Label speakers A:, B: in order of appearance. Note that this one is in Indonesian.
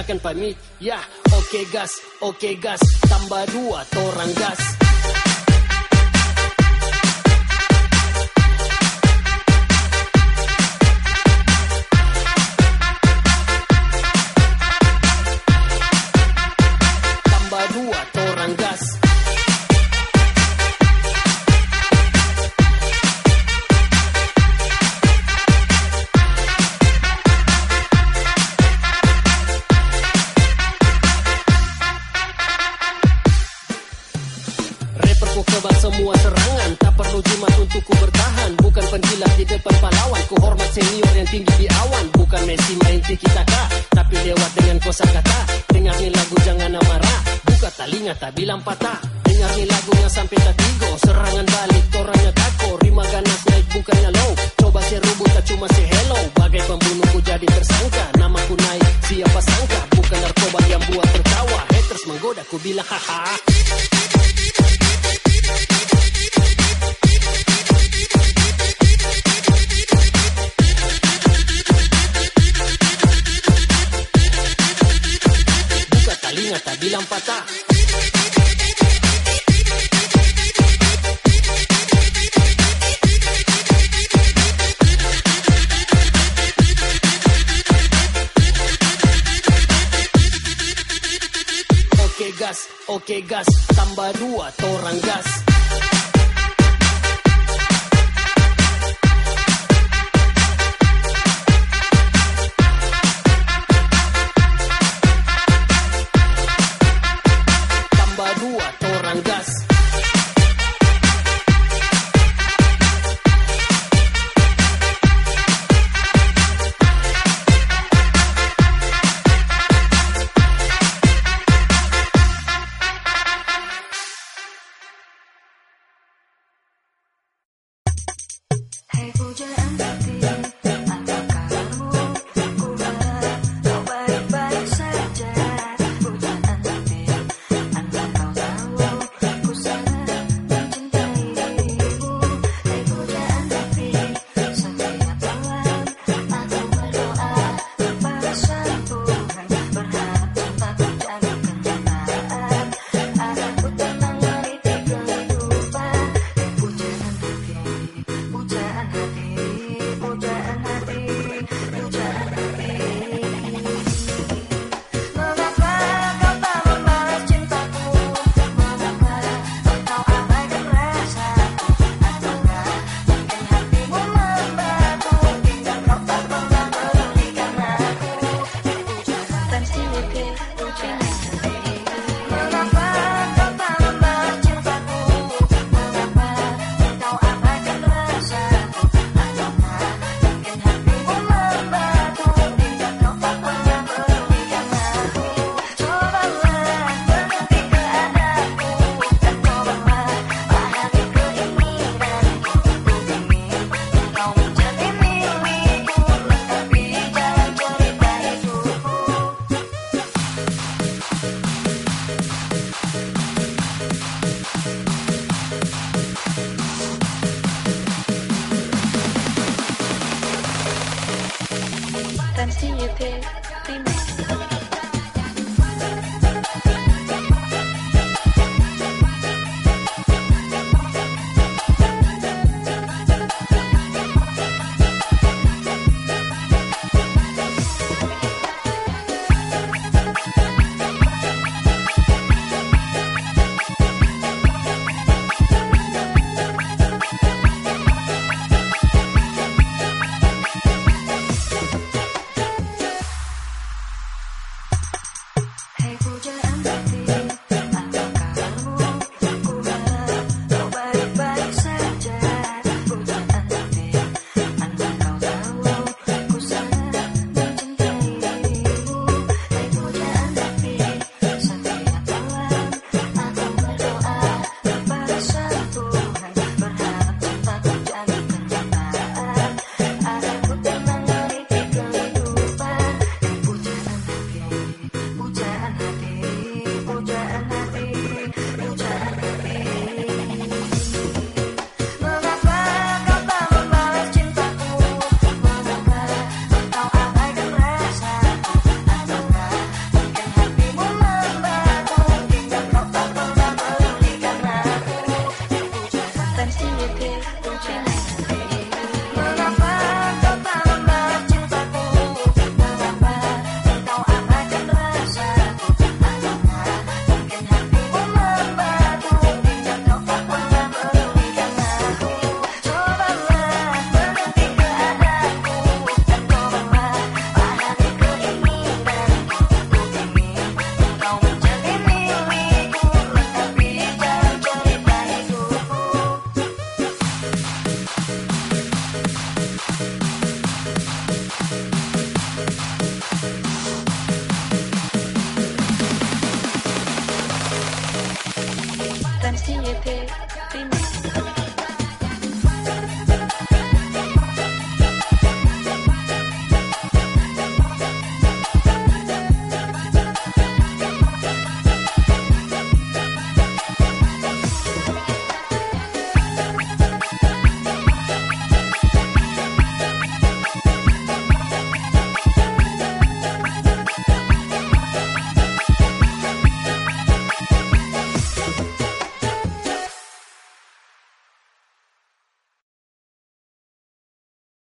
A: silakan pamit Ya, oke gas, oke gas, tambah dua torang gas Ku semua serangan Tak perlu jimat untuk ku bertahan. Bukan penjilat di depan pahlawan Ku hormat senior yang tinggi di awan. Bukan Messi main tiki taka Tapi lewat dengan kosa kata. Dengar ni lagu jangan marah Buka talinga tak bilang patah. Dengar ni lagunya sampai tak tigo Serangan balik orangnya tako. Rima ganas naik bukannya low Coba saya rubut tak cuma say hello. Bagai pembunuh ku jadi tersangka Namaku naik siapa sangka. Bukan narkoba yang buat tertawa Haters menggoda ku bilang haha Talinga tak bilang patah. Oke gas, oke gas, tambah dua torang gas I told you. see
B: you there. continuité